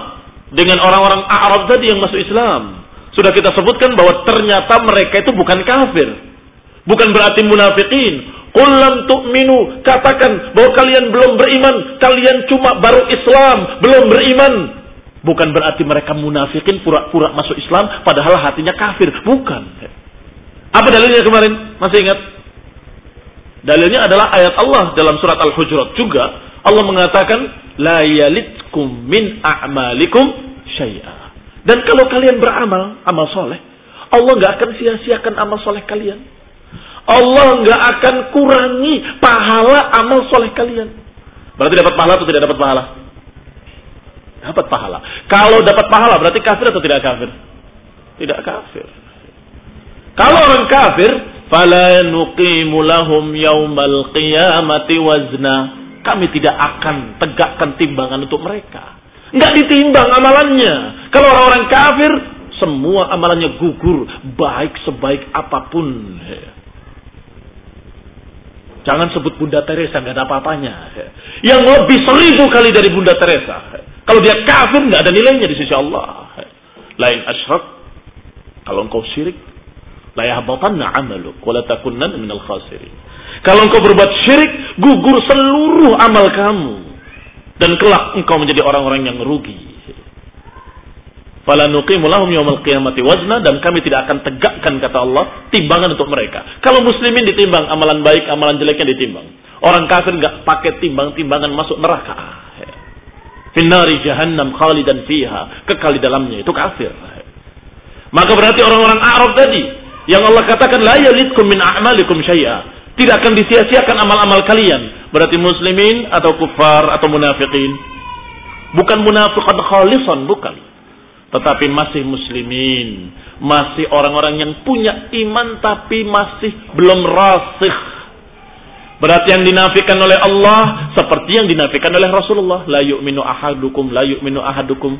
dengan orang-orang Arab tadi yang masuk Islam. Sudah kita sebutkan bahwa ternyata mereka itu bukan kafir. Bukan berarti munafikin. Qul tu'minu, katakan bahwa kalian belum beriman, kalian cuma baru Islam, belum beriman. Bukan berarti mereka munafikin pura-pura masuk Islam padahal hatinya kafir, bukan. Apa dalilnya kemarin? Masih ingat? Dalilnya adalah ayat Allah dalam surat Al-Hujurat juga. Allah mengatakan, La yalitkum min a'malikum syai'a. Dan kalau kalian beramal, amal soleh, Allah nggak akan sia-siakan amal soleh kalian. Allah nggak akan kurangi pahala amal soleh kalian. Berarti dapat pahala atau tidak dapat pahala? Dapat pahala. Kalau dapat pahala berarti kafir atau tidak kafir? Tidak kafir. Kalau orang kafir, fala nuqimu lahum yaumal qiyamati wazna. Kami tidak akan tegakkan timbangan untuk mereka. Enggak ditimbang amalannya. Kalau orang-orang kafir, semua amalannya gugur, baik sebaik apa pun. Jangan sebut Bunda Teresa, nggak ada apa-apanya. Yang lebih seribu kali dari Bunda Teresa. Kalau dia kafir, nggak ada nilainya di sisi Allah. Lain asyrak, kalau engkau syirik, la yahbatanna amaluk, wa takunnan minal khasirin. Kalau engkau berbuat syirik, gugur seluruh amal kamu. Dan kelak engkau menjadi orang-orang yang rugi. Fala nuqimu lahum yawmal qiyamati wazna dan kami tidak akan tegakkan kata Allah timbangan untuk mereka. Kalau muslimin ditimbang amalan baik, amalan jeleknya ditimbang. Orang kafir nggak pakai timbang-timbangan masuk neraka. Finnari jahannam khalidan fiha, kekal di dalamnya itu kafir. Maka berarti orang-orang Arab tadi yang Allah katakan la yalitkum min a'malikum syai'a. Tidak akan disia-siakan amal-amal kalian. Berarti muslimin atau kufar atau munafikin. Bukan munafiqan khalisan, bukan tetapi masih muslimin, masih orang-orang yang punya iman tapi masih belum rasih. Berarti yang dinafikan oleh Allah seperti yang dinafikan oleh Rasulullah, la yu'minu ahadukum, la yu'minu ahadukum.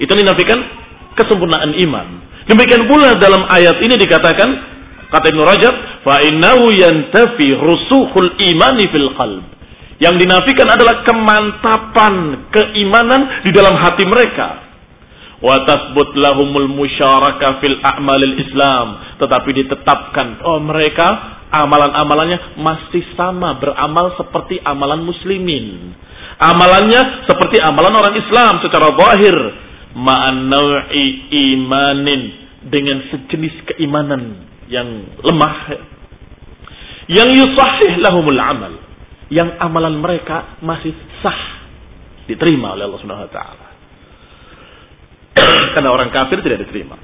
Itu dinafikan kesempurnaan iman. Demikian pula dalam ayat ini dikatakan kata Ibnu Rajab, fa innahu yantafi rusukhul imani fil qalb. Yang dinafikan adalah kemantapan keimanan di dalam hati mereka. Wa tasbut lahumul musyaraka fil a'malil Islam. Tetapi ditetapkan oh mereka amalan-amalannya masih sama beramal seperti amalan muslimin. Amalannya seperti amalan orang Islam secara zahir ma'an naw'i imanin dengan sejenis keimanan yang lemah yang yusahih lahumul amal yang amalan mereka masih sah diterima oleh Allah Subhanahu wa taala Karena orang kafir tidak diterima.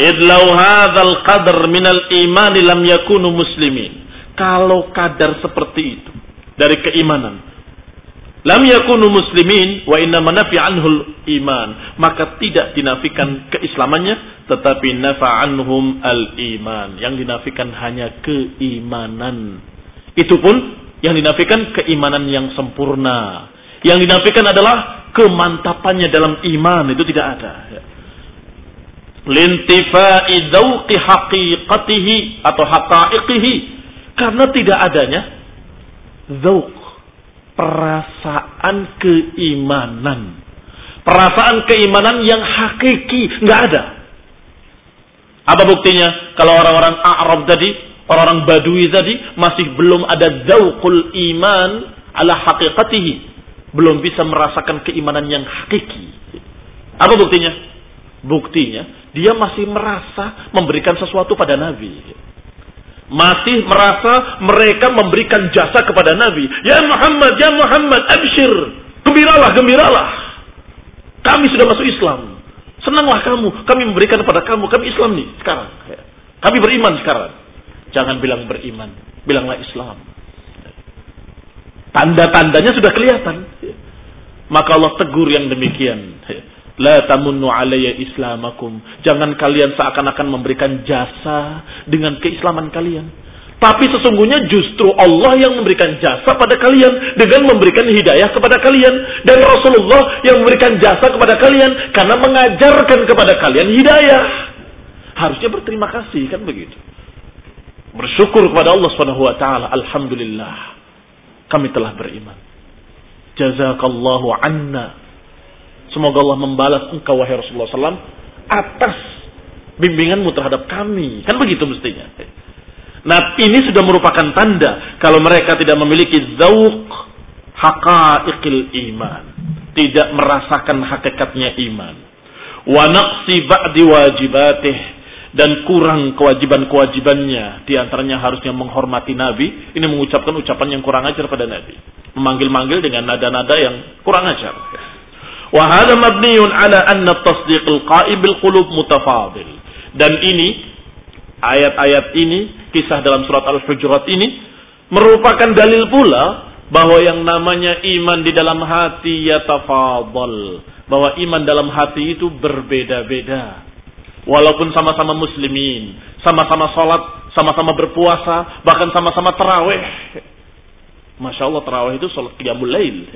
Idlau hadzal qadar minal iman lam yakunu muslimin. Kalau kadar seperti itu dari keimanan lam yakunu muslimin wa inna manafi anhul iman. Maka tidak dinafikan keislamannya tetapi nafa anhum al iman. Yang dinafikan hanya keimanan. Itu pun yang dinafikan keimanan yang sempurna. Yang dinafikan adalah kemantapannya dalam iman. Itu tidak ada. Lintifa'i dzauqi haqiqatihi atau haqa'iqihi. Karena tidak adanya zauq perasaan keimanan. Perasaan keimanan yang hakiki nggak ada. Apa buktinya? Kalau orang-orang Arab tadi, orang-orang Badui tadi masih belum ada zauqul iman ala haqiqatihi belum bisa merasakan keimanan yang hakiki. Apa buktinya? Buktinya dia masih merasa memberikan sesuatu pada Nabi. Masih merasa mereka memberikan jasa kepada Nabi. Ya Muhammad, ya Muhammad, abshir. Gembiralah, gembiralah. Kami sudah masuk Islam. Senanglah kamu. Kami memberikan kepada kamu. Kami Islam nih sekarang. Kami beriman sekarang. Jangan bilang beriman. Bilanglah Islam. Tanda-tandanya sudah kelihatan. Maka Allah tegur yang demikian. La tamunnu alayya islamakum. Jangan kalian seakan-akan memberikan jasa dengan keislaman kalian. Tapi sesungguhnya justru Allah yang memberikan jasa pada kalian dengan memberikan hidayah kepada kalian dan Rasulullah yang memberikan jasa kepada kalian karena mengajarkan kepada kalian hidayah. Harusnya berterima kasih kan begitu. Bersyukur kepada Allah taala. Alhamdulillah. Kami telah beriman. Jazakallahu anna. Semoga Allah membalas engkau wahai Rasulullah SAW atas bimbinganmu terhadap kami. Kan begitu mestinya. Nah ini sudah merupakan tanda kalau mereka tidak memiliki zauk haqaiqil iman. Tidak merasakan hakikatnya iman. Wa naqsi ba'di wajibatih. Dan kurang kewajiban-kewajibannya. Di antaranya harusnya menghormati Nabi. Ini mengucapkan ucapan yang kurang ajar pada Nabi. Memanggil-manggil dengan nada-nada yang kurang ajar. Wahada mabniun ala anna qaibil qulub mutafadil. Dan ini ayat-ayat ini, kisah dalam surat Al-Hujurat ini merupakan dalil pula bahwa yang namanya iman di dalam hati ya tafadhal, bahwa iman dalam hati itu berbeda-beda. Walaupun sama-sama muslimin, sama-sama sholat, sama-sama berpuasa, bahkan sama-sama terawih. Masya Allah terawih itu sholat qiyamul lail.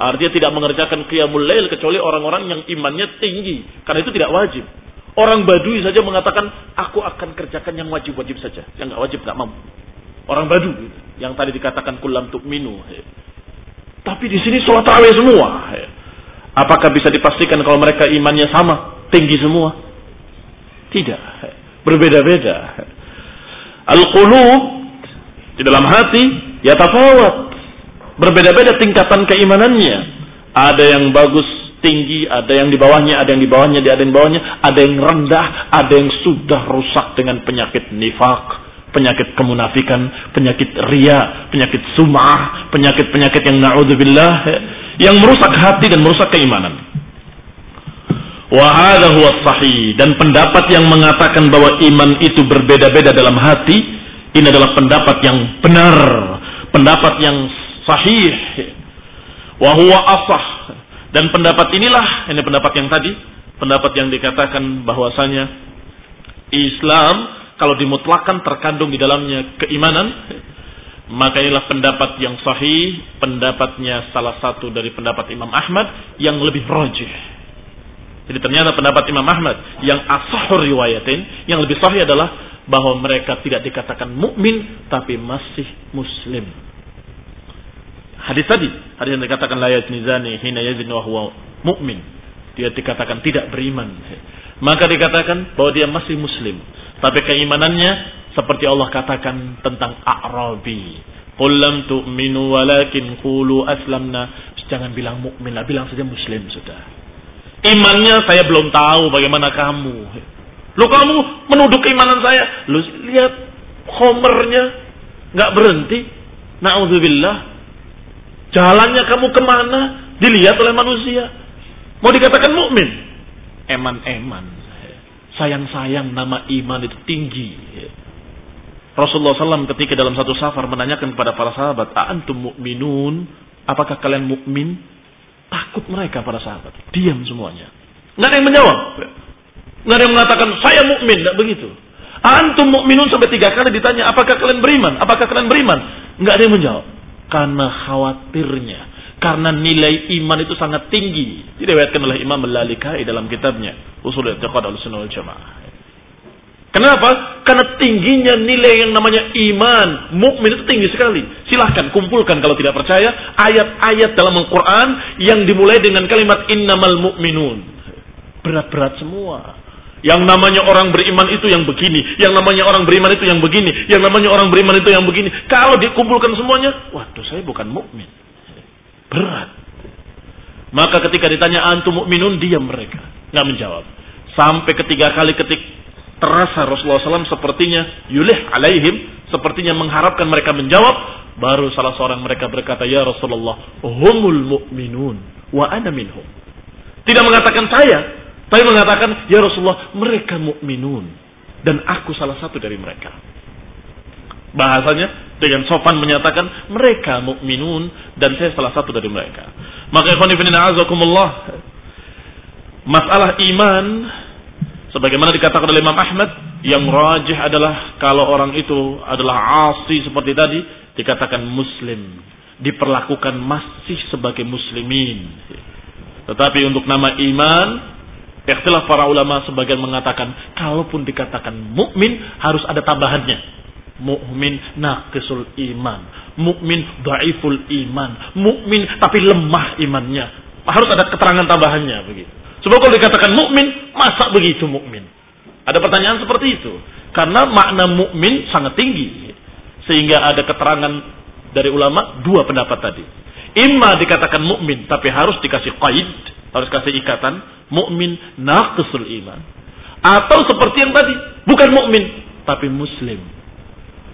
Artinya tidak mengerjakan qiyamul lail kecuali orang-orang yang imannya tinggi. Karena itu tidak wajib. Orang Badui saja mengatakan, aku akan kerjakan yang wajib-wajib saja. Yang nggak wajib nggak mampu. Orang Badu yang tadi dikatakan kulam minu. Tapi di sini sholat tarawih semua. Apakah bisa dipastikan kalau mereka imannya sama, tinggi semua? Tidak. Berbeda-beda. Al-qulub di dalam hati ya tafawat. Berbeda-beda tingkatan keimanannya. Ada yang bagus tinggi, ada yang di bawahnya, ada yang di bawahnya, ada yang di bawahnya, ada yang rendah, ada yang sudah rusak dengan penyakit nifak, penyakit kemunafikan, penyakit ria, penyakit sum'ah, penyakit-penyakit yang na'udzubillah yang merusak hati dan merusak keimanan. Wahada huwa sahih dan pendapat yang mengatakan bahwa iman itu berbeda-beda dalam hati ini adalah pendapat yang benar, pendapat yang sahih. Wahwa asah dan pendapat inilah, ini pendapat yang tadi, pendapat yang dikatakan bahwasanya Islam kalau dimutlakan terkandung di dalamnya keimanan, maka inilah pendapat yang sahih, pendapatnya salah satu dari pendapat Imam Ahmad yang lebih rojih. Jadi ternyata pendapat Imam Ahmad yang asahur riwayatin, yang lebih sahih adalah bahwa mereka tidak dikatakan mukmin tapi masih muslim. Hadis tadi, hadis yang dikatakan la yazni zani hina yazni wa huwa mu'min. Dia dikatakan tidak beriman. Maka dikatakan bahwa dia masih muslim. Tapi keimanannya seperti Allah katakan tentang A'rabi. Qul lam tu'minu walakin qulu aslamna. Jangan bilang mukmin lah, bilang saja muslim sudah. Imannya saya belum tahu bagaimana kamu. Lu kamu menuduh keimanan saya. Lu lihat khomernya nggak berhenti. Nauzubillah Jalannya kamu ke mana? Dilihat oleh manusia. Mau dikatakan mukmin? Eman-eman. Sayang-sayang nama iman itu tinggi. Rasulullah SAW ketika dalam satu safar menanyakan kepada para sahabat, "Antum mukminun? Apakah kalian mukmin?" Takut mereka para sahabat. Diam semuanya. Nggak ada yang menjawab. Nggak ada yang mengatakan, "Saya mukmin." Nggak begitu. Antum mukminun sampai tiga kali ditanya, "Apakah kalian beriman? Apakah kalian beriman?" Nggak ada yang menjawab karena khawatirnya karena nilai iman itu sangat tinggi diriwayatkan oleh Imam Al-Lalikai dalam kitabnya Usul I'tiqad Al-Sunnah Jamaah Kenapa? Karena tingginya nilai yang namanya iman, mukmin itu tinggi sekali. Silahkan kumpulkan kalau tidak percaya ayat-ayat dalam Al-Quran yang dimulai dengan kalimat innamal mu'minun. Berat-berat semua. Yang namanya orang beriman itu yang begini, yang namanya orang beriman itu yang begini, yang namanya orang beriman itu yang begini. Kalau dikumpulkan semuanya, waduh saya bukan mukmin. Berat. Maka ketika ditanya antum mukminun diam mereka, nggak menjawab. Sampai ketiga kali ketik terasa Rasulullah SAW sepertinya yulih alaihim, sepertinya mengharapkan mereka menjawab, baru salah seorang mereka berkata, ya Rasulullah, humul mu'minun wa ana minhum. Tidak mengatakan saya, tapi mengatakan, ya Rasulullah, mereka mukminun dan aku salah satu dari mereka. Bahasanya dengan sopan menyatakan mereka mukminun dan saya salah satu dari mereka. Maka ikhwan ibn masalah iman sebagaimana dikatakan oleh Imam Ahmad yang rajih adalah kalau orang itu adalah asi seperti tadi dikatakan muslim diperlakukan masih sebagai muslimin tetapi untuk nama iman ikhtilaf para ulama sebagian mengatakan kalaupun dikatakan mukmin harus ada tambahannya mukmin naqisul iman mukmin dhaiful iman mukmin tapi lemah imannya harus ada keterangan tambahannya begitu Sebab kalau dikatakan mukmin, masa begitu mukmin? Ada pertanyaan seperti itu. Karena makna mukmin sangat tinggi. Sehingga ada keterangan dari ulama dua pendapat tadi. Imma dikatakan mukmin tapi harus dikasih qaid, harus kasih ikatan, mukmin naqisul iman. Atau seperti yang tadi, bukan mukmin tapi muslim.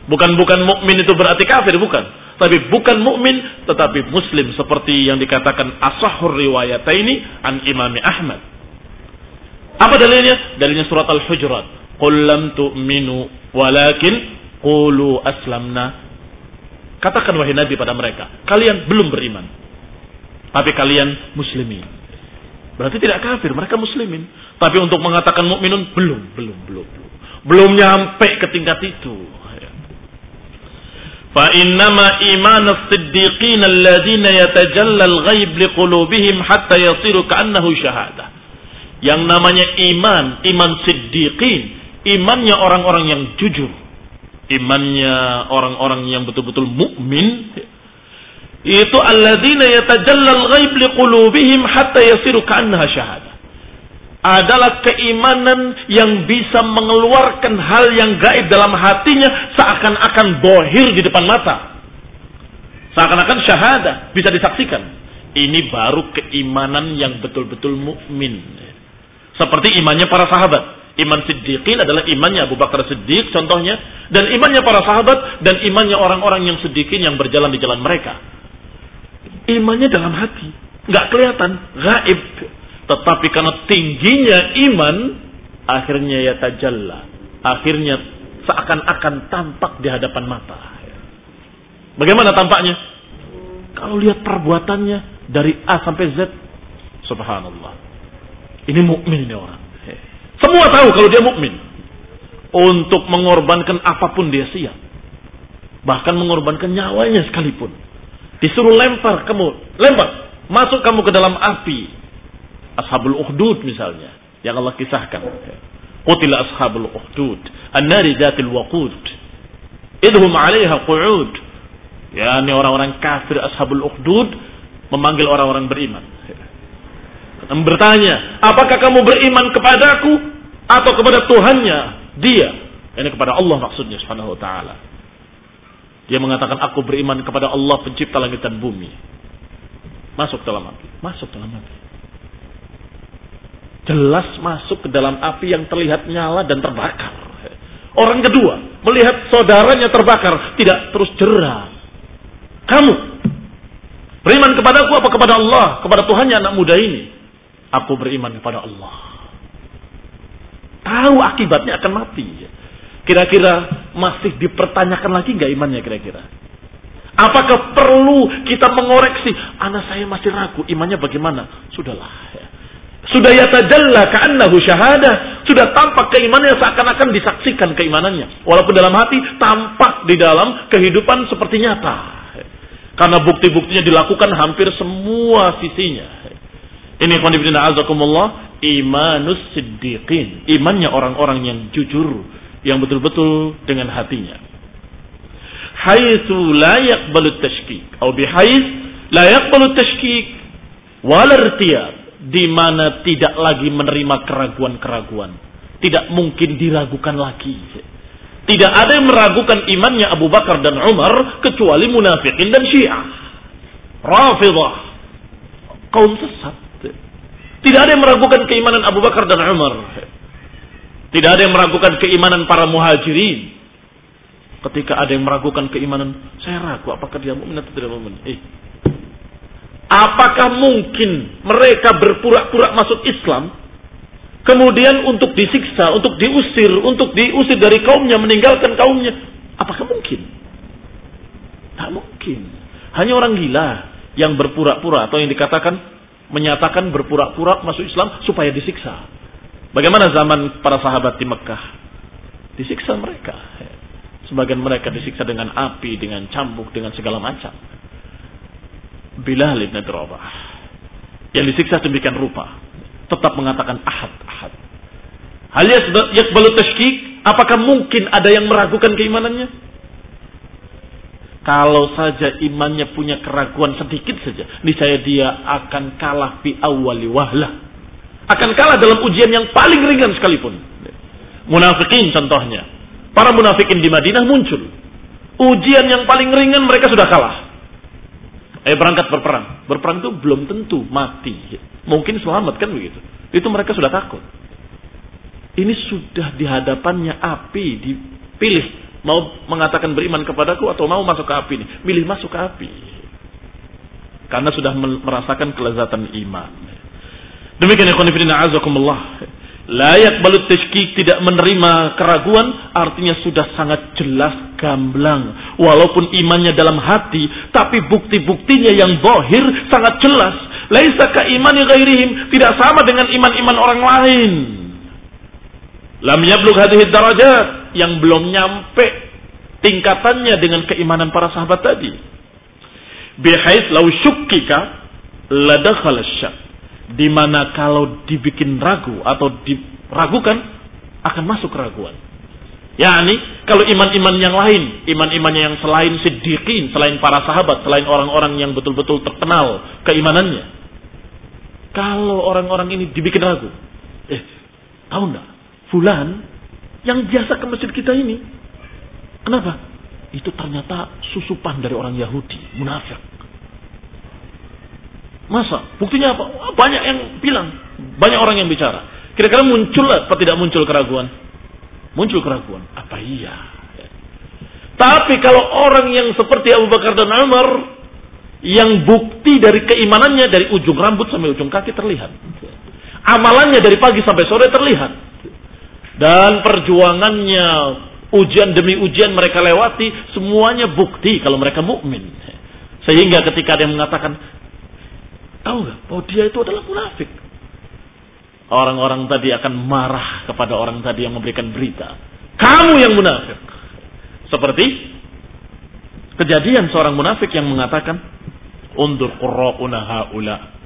Bukan bukan mukmin itu berarti kafir, bukan tapi bukan mukmin tetapi muslim seperti yang dikatakan asahur riwayataini an Imam Ahmad. Apa dalilnya? Dalilnya surat Al-Hujurat. Qul lam tu'minu walakin qulu aslamna. Katakan wahai Nabi pada mereka, kalian belum beriman. Tapi kalian muslimin. Berarti tidak kafir, mereka muslimin. Tapi untuk mengatakan mukminun belum, belum, belum, belum. Belum nyampe ke tingkat itu. Ya. Fa innama iman as-siddiqin alladziina yatajalla al-ghaib liqulubihim hatta yasiru ka'annahu syahadah. Yang namanya iman, iman siddiqin, imannya orang-orang yang jujur, imannya orang-orang yang betul-betul mukmin itu alladzina yatajallal ghaib liqulubihim hatta yasiru ka'annaha syahadah adalah keimanan yang bisa mengeluarkan hal yang gaib dalam hatinya seakan-akan bohir di depan mata. Seakan-akan syahada bisa disaksikan. Ini baru keimanan yang betul-betul mukmin. Seperti imannya para sahabat. Iman siddiqin adalah imannya Abu Bakar Siddiq contohnya. Dan imannya para sahabat dan imannya orang-orang yang siddiqin yang berjalan di jalan mereka. Imannya dalam hati. Nggak kelihatan. Gaib tetapi karena tingginya iman, akhirnya ya tajalla. Akhirnya seakan-akan tampak di hadapan mata. Bagaimana tampaknya? Kalau lihat perbuatannya dari A sampai Z, subhanallah. Ini mukmin ini orang. Semua tahu kalau dia mukmin. Untuk mengorbankan apa pun dia siap. Bahkan mengorbankan nyawanya sekalipun. Disuruh lempar kamu, lempar, masuk kamu ke dalam api, Ashabul Ukhdud misalnya yang Allah kisahkan. Qutila ashabul ukhdud an-nari dzatil waqud. Idhum 'alaiha qu'ud. Ya, ini orang-orang kafir ashabul ukhdud memanggil orang-orang beriman. Bertanya, apakah kamu beriman kepadaku atau kepada Tuhannya? Dia. Ini kepada Allah maksudnya subhanahu wa ta'ala. Dia mengatakan, aku beriman kepada Allah pencipta langit dan bumi. Masuk dalam api. Masuk dalam api jelas masuk ke dalam api yang terlihat nyala dan terbakar. Orang kedua melihat saudaranya terbakar tidak terus jerah. Kamu beriman kepada aku apa kepada Allah, kepada Tuhannya anak muda ini? Aku beriman kepada Allah. Tahu akibatnya akan mati. Kira-kira masih dipertanyakan lagi nggak imannya kira-kira? Apakah perlu kita mengoreksi? Anak saya masih ragu, imannya bagaimana? Sudahlah. Sudah yatajalla ka'annahu syahadah. Sudah tampak keimanannya seakan-akan disaksikan keimanannya. Walaupun dalam hati tampak di dalam kehidupan seperti nyata. Karena bukti-buktinya dilakukan hampir semua sisinya. Ini. Imanus siddiqin. Imannya orang-orang yang jujur. Yang betul-betul dengan hatinya. Haitsu la yaqbalu tashkik. Atau bihais la yaqbalu tashkik. Walartiyab di mana tidak lagi menerima keraguan-keraguan. Tidak mungkin diragukan lagi. Tidak ada yang meragukan imannya Abu Bakar dan Umar kecuali munafikin dan Syiah. Rafidah. Kaum sesat. Tidak ada yang meragukan keimanan Abu Bakar dan Umar. Tidak ada yang meragukan keimanan para muhajirin. Ketika ada yang meragukan keimanan, saya ragu apakah dia mukmin atau tidak mukmin. Eh, Apakah mungkin mereka berpura-pura masuk Islam, kemudian untuk disiksa, untuk diusir, untuk diusir dari kaumnya, meninggalkan kaumnya? Apakah mungkin? Tak mungkin. Hanya orang gila yang berpura-pura atau yang dikatakan menyatakan berpura-pura masuk Islam supaya disiksa. Bagaimana zaman para sahabat di Mekah? Disiksa mereka. Sebagian mereka disiksa dengan api, dengan cambuk, dengan segala macam. Bilal ibn Rabah. Yang disiksa demikian rupa. Tetap mengatakan ahad, ahad. Hal yakbalu tashkik, apakah mungkin ada yang meragukan keimanannya? Kalau saja imannya punya keraguan sedikit saja, niscaya dia akan kalah fi awali wahlah. Akan kalah dalam ujian yang paling ringan sekalipun. Munafikin contohnya. Para munafikin di Madinah muncul. Ujian yang paling ringan mereka sudah kalah. Eh berangkat berperang. Berperang itu belum tentu mati. Mungkin selamat kan begitu. Itu mereka sudah takut. Ini sudah di hadapannya api dipilih Mau mengatakan beriman kepadaku atau mau masuk ke api ini? Milih masuk ke api. Karena sudah merasakan kelezatan iman. Demikian ikhwan fillah azakumullah. Layak balut tashkik tidak menerima keraguan artinya sudah sangat jelas gamblang. Walaupun imannya dalam hati, tapi bukti-buktinya yang bohir sangat jelas. Laisa ka imani ghairihim, tidak sama dengan iman-iman orang lain. Lam yablugh hadhihi darajat yang belum nyampe tingkatannya dengan keimanan para sahabat tadi. Bihais lau syukkika ladakhala syak. Di mana kalau dibikin ragu atau diragukan akan masuk keraguan. Yani kalau iman-iman yang lain, iman-imannya yang selain siddiqin, selain para sahabat, selain orang-orang yang betul-betul terkenal keimanannya. Kalau orang-orang ini dibikin ragu, eh tahu nggak fulan yang biasa ke masjid kita ini. Kenapa? Itu ternyata susupan dari orang Yahudi, munafik. Masa? Buktinya apa? Banyak yang bilang, banyak orang yang bicara. Kira-kira muncul apa tidak muncul keraguan? Muncul keraguan. Apa iya? Tapi kalau orang yang seperti Abu Bakar dan Umar yang bukti dari keimanannya dari ujung rambut sampai ujung kaki terlihat. Amalannya dari pagi sampai sore terlihat dan perjuangannya ujian demi ujian mereka lewati semuanya bukti kalau mereka mukmin sehingga ketika dia mengatakan tahu nggak bahwa dia itu adalah munafik orang-orang tadi akan marah kepada orang tadi yang memberikan berita kamu yang munafik seperti kejadian seorang munafik yang mengatakan undur qurra'una haula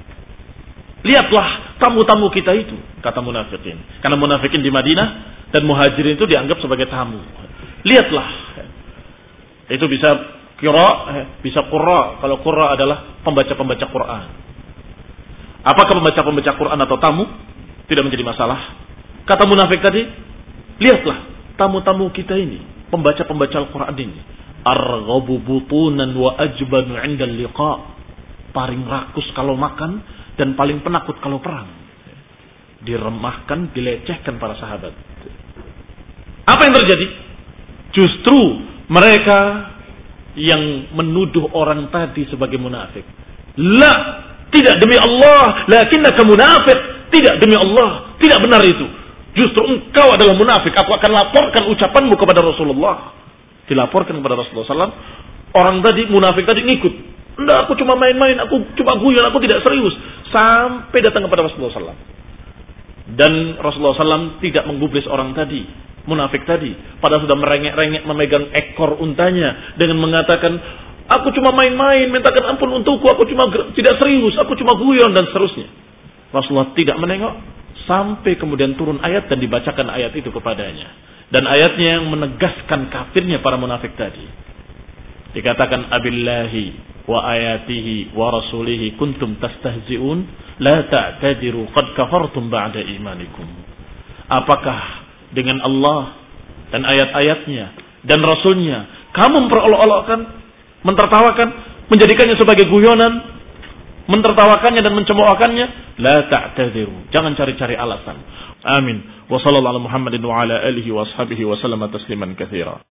Lihatlah tamu-tamu kita itu, kata munafikin. Karena munafikin di Madinah dan muhajirin itu dianggap sebagai tamu. Lihatlah. Itu bisa kira, bisa qurra. Kalau qurra adalah pembaca-pembaca Quran. Apakah pembaca-pembaca Quran atau tamu? Tidak menjadi masalah. Kata munafik tadi, lihatlah tamu-tamu kita ini, pembaca-pembaca Al-Quran ini. Arghabu butunan wa ajbanu inda liqa. Paling rakus kalau makan, dan paling penakut kalau perang. Diremahkan, dilecehkan para sahabat. Apa yang terjadi? Justru mereka yang menuduh orang tadi sebagai munafik. La, tidak demi Allah, lakinnaka munafik. Tidak demi Allah, tidak benar itu. Justru engkau adalah munafik. Aku akan laporkan ucapanmu kepada Rasulullah. Dilaporkan kepada Rasulullah SAW. Orang tadi, munafik tadi ngikut. Enggak, aku cuma main-main, aku cuma guyon, aku tidak serius. Sampai datang kepada Rasulullah SAW. Dan Rasulullah SAW tidak menggubris orang tadi, munafik tadi. Padahal sudah merengek-rengek memegang ekor untanya dengan mengatakan, aku cuma main-main, mintakan ampun untukku, aku cuma tidak serius, aku cuma guyon dan seterusnya. Rasulullah tidak menengok sampai kemudian turun ayat dan dibacakan ayat itu kepadanya. Dan ayatnya yang menegaskan kafirnya para munafik tadi. Dikatakan abillahi wa ayatihi wa rasulihi kuntum tastahzi'un la ta'tadiru qad kafartum ba'da imanikum. Apakah dengan Allah dan ayat-ayatnya dan rasulnya kamu memperolok-olokkan, mentertawakan, menjadikannya sebagai guyonan, mentertawakannya dan mencemoohkannya? La ta'tadiru. Jangan cari-cari alasan. Amin. Wa sallallahu ala Muhammadin wa ala alihi wa ashabihi wa sallama tasliman katsira.